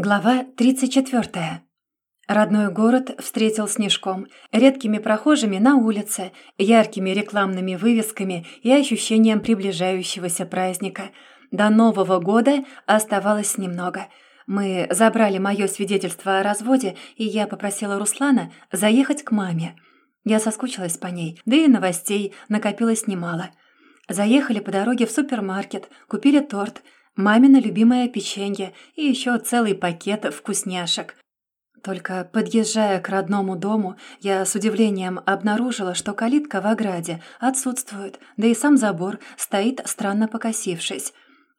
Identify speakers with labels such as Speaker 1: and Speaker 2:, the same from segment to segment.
Speaker 1: Глава 34. Родной город встретил снежком, редкими прохожими на улице, яркими рекламными вывесками и ощущением приближающегося праздника. До Нового года оставалось немного. Мы забрали мое свидетельство о разводе, и я попросила Руслана заехать к маме. Я соскучилась по ней, да и новостей накопилось немало. Заехали по дороге в супермаркет, купили торт – мамино любимое печенье и еще целый пакет вкусняшек. Только подъезжая к родному дому, я с удивлением обнаружила, что калитка в ограде отсутствует, да и сам забор стоит странно покосившись.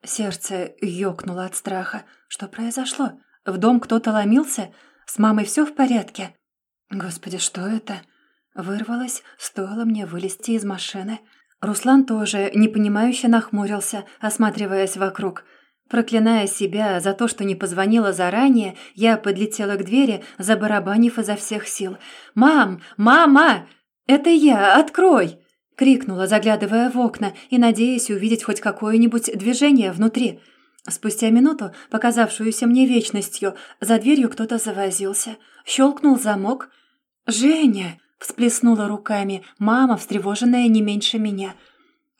Speaker 1: Сердце ёкнуло от страха. Что произошло? В дом кто-то ломился? С мамой все в порядке? Господи, что это? Вырвалось, стоило мне вылезти из машины. Руслан тоже непонимающе нахмурился, осматриваясь вокруг. Проклиная себя за то, что не позвонила заранее, я подлетела к двери, забарабанив изо всех сил. «Мам! Мама! Это я! Открой!» — крикнула, заглядывая в окна и надеясь увидеть хоть какое-нибудь движение внутри. Спустя минуту, показавшуюся мне вечностью, за дверью кто-то завозился. Щелкнул замок. «Женя!» — всплеснула руками, мама, встревоженная не меньше меня.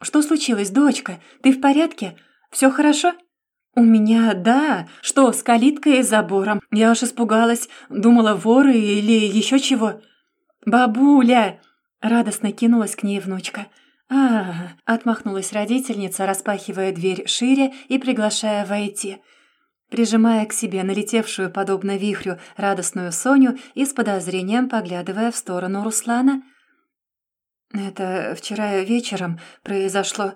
Speaker 1: «Что случилось, дочка? Ты в порядке? Все хорошо?» «У меня, да. Что, с калиткой и забором? Я уж испугалась. Думала, воры или еще чего». «Бабуля!» — радостно кинулась к ней внучка. а отмахнулась родительница, распахивая дверь шире и приглашая войти. Прижимая к себе налетевшую, подобно вихрю, радостную Соню и с подозрением поглядывая в сторону Руслана. «Это вчера вечером произошло...»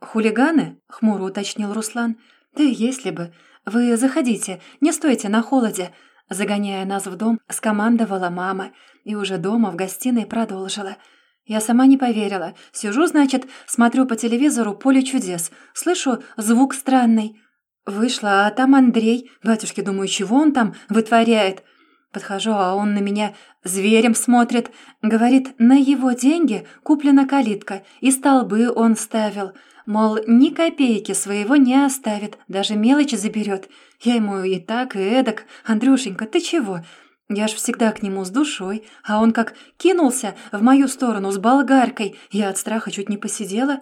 Speaker 1: «Хулиганы?» — хмуро уточнил Руслан. «Да если бы. Вы заходите, не стойте на холоде». Загоняя нас в дом, скомандовала мама и уже дома в гостиной продолжила. Я сама не поверила. Сижу, значит, смотрю по телевизору «Поле чудес». Слышу звук странный. Вышла, а там Андрей. Батюшки, думаю, чего он там вытворяет? Подхожу, а он на меня зверем смотрит. Говорит, на его деньги куплена калитка, и столбы он ставил. Мол, ни копейки своего не оставит, даже мелочи заберет. Я ему и так, и эдак. «Андрюшенька, ты чего?» Я ж всегда к нему с душой, а он как кинулся в мою сторону с болгаркой. Я от страха чуть не посидела.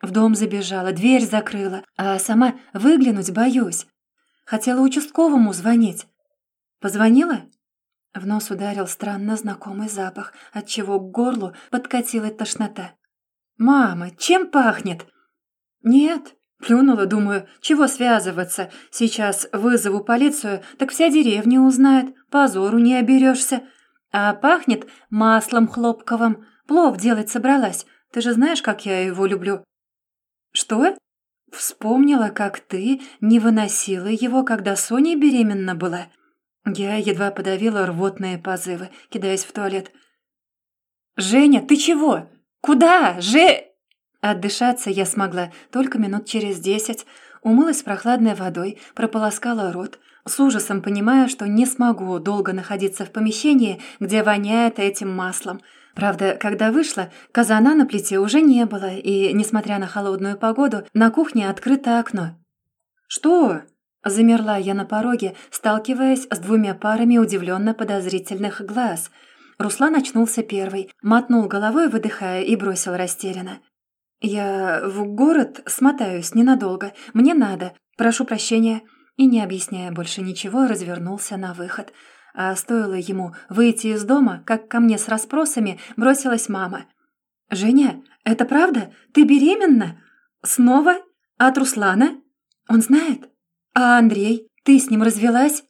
Speaker 1: В дом забежала, дверь закрыла, а сама выглянуть боюсь. Хотела участковому звонить. Позвонила? В нос ударил странно знакомый запах, отчего к горлу подкатила тошнота. «Мама, чем пахнет?» «Нет», — плюнула, думаю, чего связываться. Сейчас вызову полицию, так вся деревня узнает, позору не оберешься. А пахнет маслом хлопковым. Плов делать собралась. Ты же знаешь, как я его люблю». «Что?» «Вспомнила, как ты не выносила его, когда Соня беременна была». Я едва подавила рвотные позывы, кидаясь в туалет. «Женя, ты чего? Куда? Же...» Отдышаться я смогла только минут через десять. Умылась прохладной водой, прополоскала рот, с ужасом понимая, что не смогу долго находиться в помещении, где воняет этим маслом. Правда, когда вышла, казана на плите уже не было, и, несмотря на холодную погоду, на кухне открыто окно. «Что?» Замерла я на пороге, сталкиваясь с двумя парами удивленно подозрительных глаз. Руслан очнулся первый, мотнул головой, выдыхая, и бросил растерянно. «Я в город смотаюсь ненадолго. Мне надо. Прошу прощения». И, не объясняя больше ничего, развернулся на выход. А стоило ему выйти из дома, как ко мне с расспросами бросилась мама. «Женя, это правда? Ты беременна? Снова? От Руслана? Он знает? А Андрей? Ты с ним развелась?»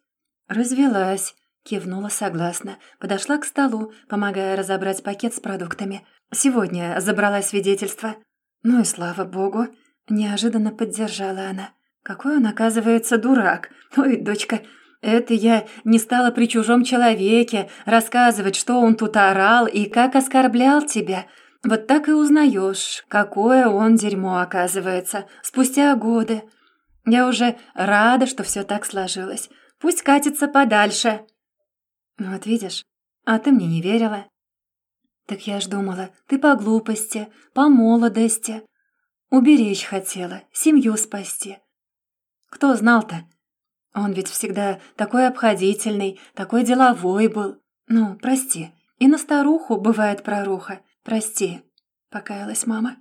Speaker 1: «Развелась», — кивнула согласно. Подошла к столу, помогая разобрать пакет с продуктами. «Сегодня забрала свидетельство». «Ну и слава богу!» — неожиданно поддержала она. «Какой он, оказывается, дурак! Ой, дочка, это я не стала при чужом человеке рассказывать, что он тут орал и как оскорблял тебя. Вот так и узнаешь, какое он дерьмо, оказывается, спустя годы. Я уже рада, что все так сложилось. Пусть катится подальше». «Вот видишь, а ты мне не верила. «Так я ж думала, ты по глупости, по молодости. Уберечь хотела, семью спасти. Кто знал-то? Он ведь всегда такой обходительный, такой деловой был. Ну, прости. И на старуху бывает проруха. Прости, покаялась мама.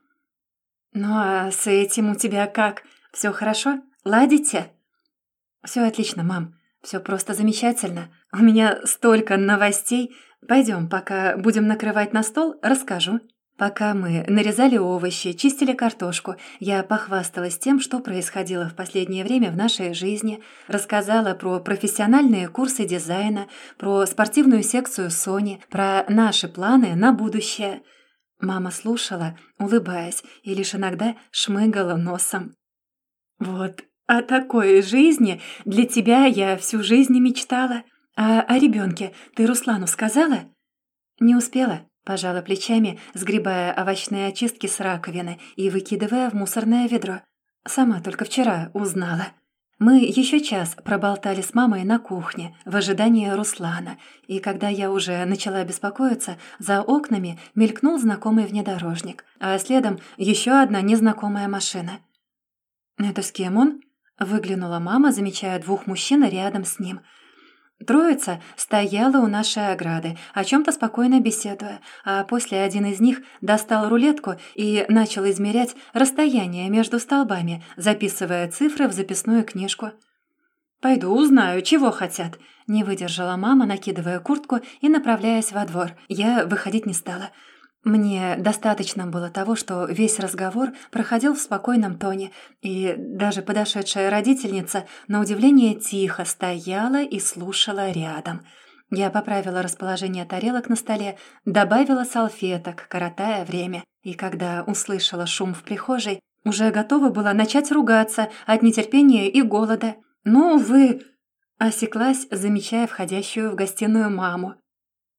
Speaker 1: Ну а с этим у тебя как? Все хорошо? Ладите? Все отлично, мам. Все просто замечательно. У меня столько новостей. Пойдем, пока будем накрывать на стол, расскажу. Пока мы нарезали овощи, чистили картошку, я похвасталась тем, что происходило в последнее время в нашей жизни, рассказала про профессиональные курсы дизайна, про спортивную секцию Сони, про наши планы на будущее. Мама слушала, улыбаясь, и лишь иногда шмыгала носом. «Вот о такой жизни для тебя я всю жизнь мечтала. А о ребенке ты Руслану сказала?» «Не успела», Пожала плечами, сгребая овощные очистки с раковины и выкидывая в мусорное ведро. Сама только вчера узнала. Мы еще час проболтали с мамой на кухне в ожидании Руслана, и когда я уже начала беспокоиться, за окнами мелькнул знакомый внедорожник, а следом еще одна незнакомая машина. «Это с кем он?» — выглянула мама, замечая двух мужчин рядом с ним — Троица стояла у нашей ограды, о чем-то спокойно беседуя, а после один из них достал рулетку и начал измерять расстояние между столбами, записывая цифры в записную книжку. «Пойду узнаю, чего хотят», — не выдержала мама, накидывая куртку и направляясь во двор. Я выходить не стала — мне достаточно было того, что весь разговор проходил в спокойном тоне, и даже подошедшая родительница, на удивление, тихо стояла и слушала рядом. Я поправила расположение тарелок на столе, добавила салфеток, коротая время, и когда услышала шум в прихожей, уже готова была начать ругаться от нетерпения и голода. «Ну вы...» — осеклась, замечая входящую в гостиную маму.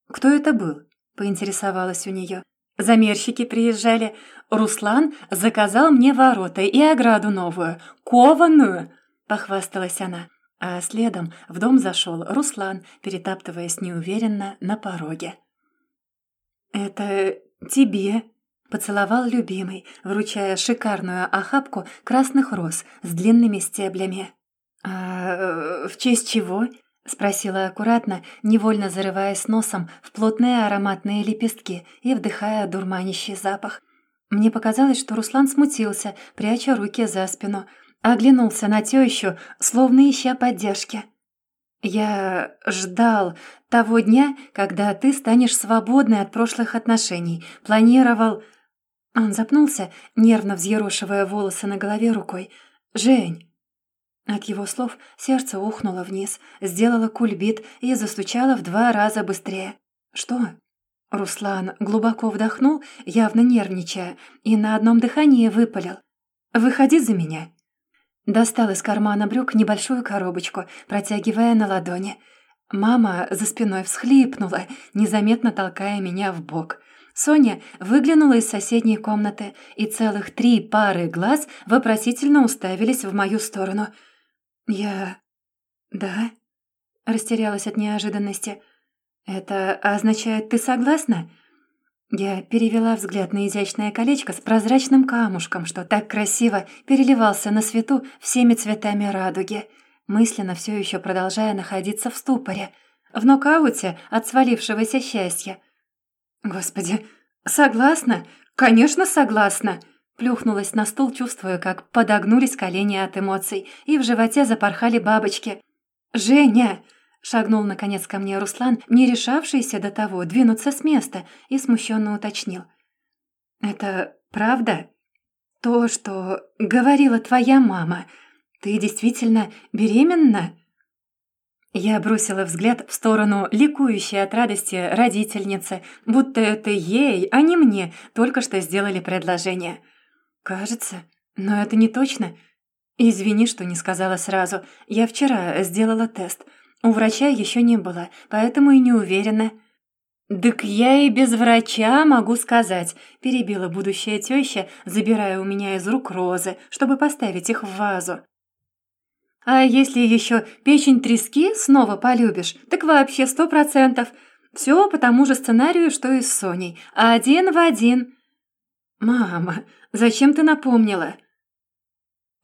Speaker 1: «Кто это был?» — поинтересовалась у нее. Замерщики приезжали. Руслан заказал мне ворота и ограду новую, кованую, похвасталась она. А следом в дом зашел Руслан, перетаптываясь неуверенно на пороге. «Это тебе», — поцеловал любимый, вручая шикарную охапку красных роз с длинными стеблями. «А э, в честь чего?» — спросила аккуратно, невольно зарываясь носом в плотные ароматные лепестки и вдыхая дурманящий запах. Мне показалось, что Руслан смутился, пряча руки за спину, оглянулся на тещу, словно ища поддержки. «Я ждал того дня, когда ты станешь свободной от прошлых отношений. Планировал...» Он запнулся, нервно взъерошивая волосы на голове рукой. «Жень, от его слов сердце ухнуло вниз, сделало кульбит и застучало в два раза быстрее. «Что?» Руслан глубоко вдохнул, явно нервничая, и на одном дыхании выпалил. «Выходи за меня». Достал из кармана брюк небольшую коробочку, протягивая на ладони. Мама за спиной всхлипнула, незаметно толкая меня в бок. Соня выглянула из соседней комнаты, и целых три пары глаз вопросительно уставились в мою сторону — «Я... да?» Растерялась от неожиданности. «Это означает, ты согласна?» Я перевела взгляд на изящное колечко с прозрачным камушком, что так красиво переливался на свету всеми цветами радуги, мысленно все еще продолжая находиться в ступоре, в нокауте от свалившегося счастья. «Господи, согласна? Конечно, согласна!» Плюхнулась на стул, чувствуя, как подогнулись колени от эмоций, и в животе запорхали бабочки. «Женя!» — шагнул наконец ко мне Руслан, не решавшийся до того двинуться с места, и смущенно уточнил. «Это правда? То, что говорила твоя мама, ты действительно беременна?» Я бросила взгляд в сторону ликующей от радости родительницы, будто это ей, а не мне, только что сделали предложение. «Кажется, но это не точно. Извини, что не сказала сразу. Я вчера сделала тест. У врача еще не было, поэтому и не уверена». «Так я и без врача могу сказать», — перебила будущая теща, забирая у меня из рук розы, чтобы поставить их в вазу. «А если еще печень трески снова полюбишь, так вообще сто процентов. Все по тому же сценарию, что и с Соней. Один в один». «Мама, зачем ты напомнила?»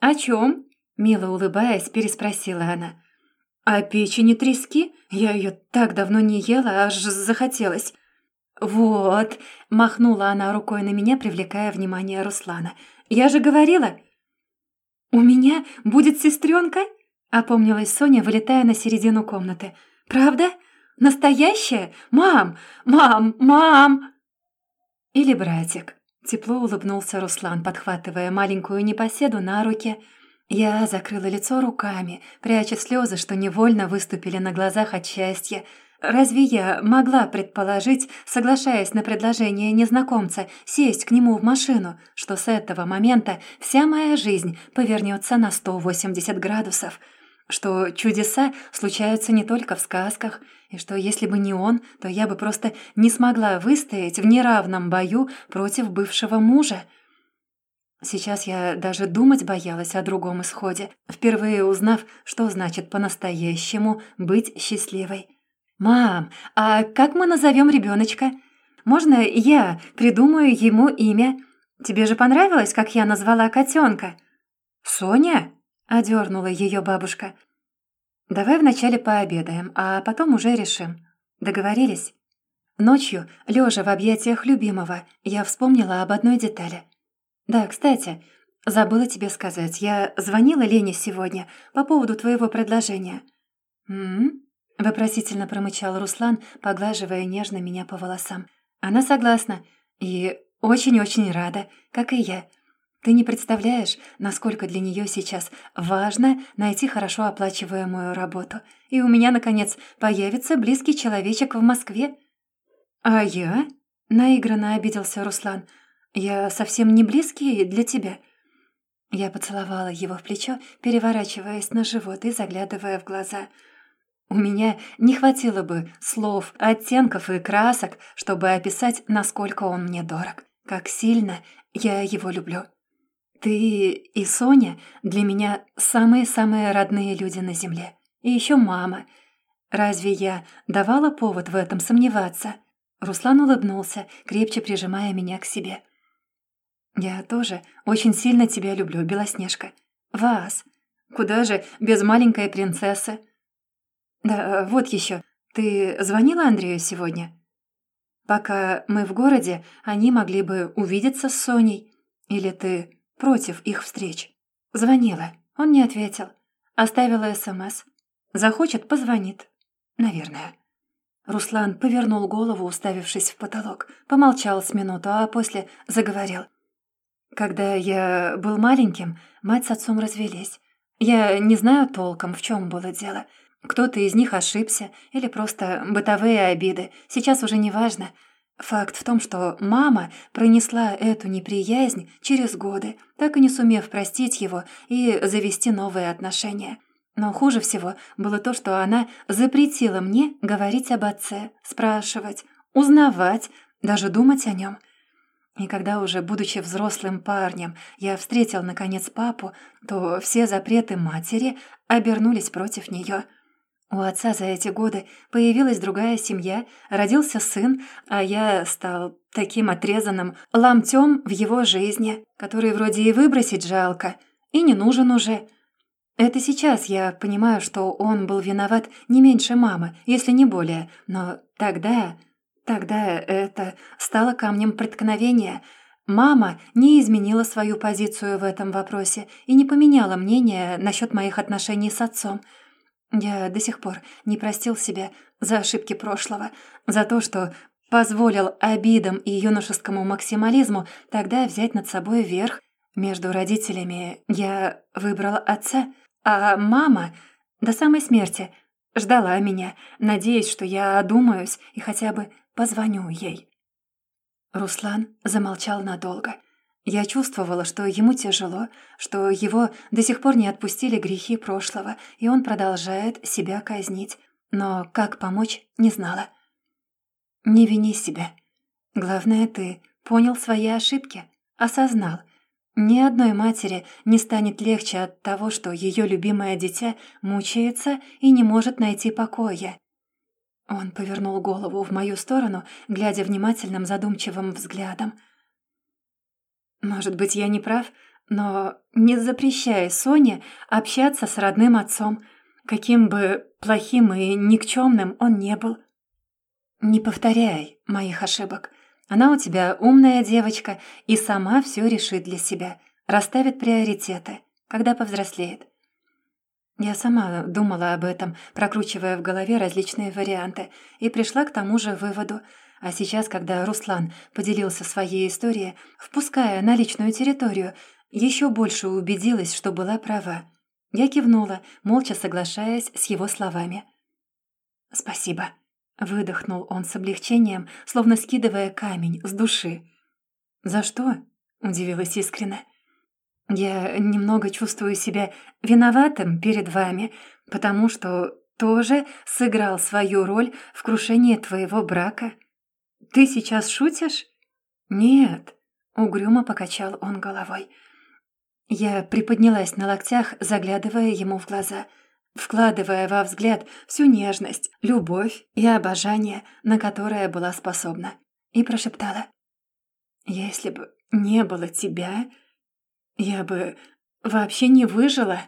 Speaker 1: «О чем?» — мило улыбаясь, переспросила она. А печени трески? Я ее так давно не ела, аж захотелось. «Вот», — махнула она рукой на меня, привлекая внимание Руслана. «Я же говорила...» «У меня будет сестренка?» — опомнилась Соня, вылетая на середину комнаты. «Правда? Настоящая? Мам! Мам! Мам!» «Или братик», — тепло улыбнулся Руслан, подхватывая маленькую непоседу на руки. Я закрыла лицо руками, пряча слезы, что невольно выступили на глазах от счастья. Разве я могла предположить, соглашаясь на предложение незнакомца, сесть к нему в машину, что с этого момента вся моя жизнь повернется на 180 градусов? Что чудеса случаются не только в сказках, и что если бы не он, то я бы просто не смогла выстоять в неравном бою против бывшего мужа? Сейчас я даже думать боялась о другом исходе, впервые узнав, что значит по-настоящему быть счастливой. «Мам, а как мы назовем ребеночка? Можно я придумаю ему имя? Тебе же понравилось, как я назвала котенка?» «Соня?» — одернула ее бабушка. «Давай вначале пообедаем, а потом уже решим. Договорились?» Ночью, лежа в объятиях любимого, я вспомнила об одной детали. «Да, кстати, забыла тебе сказать, я звонила Лене сегодня по поводу твоего предложения». «М-м?» Вопросительно промычал Руслан, поглаживая нежно меня по волосам. Она согласна и очень-очень рада, как и я. Ты не представляешь, насколько для нее сейчас важно найти хорошо оплачиваемую работу. И у меня, наконец, появится близкий человечек в Москве. А я? Наигранно обиделся Руслан. Я совсем не близкий для тебя. Я поцеловала его в плечо, переворачиваясь на живот и заглядывая в глаза – у меня не хватило бы слов, оттенков и красок, чтобы описать, насколько он мне дорог, как сильно я его люблю. Ты и Соня для меня самые-самые родные люди на земле. И еще мама. Разве я давала повод в этом сомневаться? Руслан улыбнулся, крепче прижимая меня к себе. «Я тоже очень сильно тебя люблю, Белоснежка. Вас. Куда же без маленькой принцессы?» «Да, вот еще. Ты звонила Андрею сегодня?» «Пока мы в городе, они могли бы увидеться с Соней. Или ты против их встреч?» «Звонила. Он не ответил. Оставила СМС. Захочет — позвонит. Наверное». Руслан повернул голову, уставившись в потолок, помолчал с минуту, а после заговорил. «Когда я был маленьким, мать с отцом развелись. Я не знаю толком, в чем было дело». Кто-то из них ошибся или просто бытовые обиды, сейчас уже не важно. Факт в том, что мама пронесла эту неприязнь через годы, так и не сумев простить его и завести новые отношения. Но хуже всего было то, что она запретила мне говорить об отце, спрашивать, узнавать, даже думать о нем. И когда уже, будучи взрослым парнем, я встретил, наконец, папу, то все запреты матери обернулись против нее – у отца за эти годы появилась другая семья, родился сын, а я стал таким отрезанным ломтем в его жизни, который вроде и выбросить жалко, и не нужен уже. Это сейчас я понимаю, что он был виноват не меньше мамы, если не более, но тогда... Тогда это стало камнем преткновения. Мама не изменила свою позицию в этом вопросе и не поменяла мнение насчет моих отношений с отцом – я до сих пор не простил себя за ошибки прошлого, за то, что позволил обидам и юношескому максимализму тогда взять над собой верх. Между родителями я выбрал отца, а мама до самой смерти ждала меня, надеясь, что я одумаюсь и хотя бы позвоню ей. Руслан замолчал надолго — я чувствовала, что ему тяжело, что его до сих пор не отпустили грехи прошлого, и он продолжает себя казнить. Но как помочь, не знала. «Не вини себя. Главное, ты понял свои ошибки, осознал. Ни одной матери не станет легче от того, что ее любимое дитя мучается и не может найти покоя». Он повернул голову в мою сторону, глядя внимательным задумчивым взглядом – может быть, я не прав, но не запрещай Соне общаться с родным отцом, каким бы плохим и никчемным он не был. Не повторяй моих ошибок. Она у тебя умная девочка и сама все решит для себя, расставит приоритеты, когда повзрослеет. Я сама думала об этом, прокручивая в голове различные варианты, и пришла к тому же выводу. А сейчас, когда Руслан поделился своей историей, впуская на личную территорию, еще больше убедилась, что была права. Я кивнула, молча соглашаясь с его словами. «Спасибо», — выдохнул он с облегчением, словно скидывая камень с души. «За что?» — удивилась искренне. Я немного чувствую себя виноватым перед вами, потому что тоже сыграл свою роль в крушении твоего брака. Ты сейчас шутишь? Нет, угрюмо покачал он головой. Я приподнялась на локтях, заглядывая ему в глаза, вкладывая во взгляд всю нежность, любовь и обожание, на которое была способна, и прошептала. «Если бы не было тебя, я бы вообще не выжила.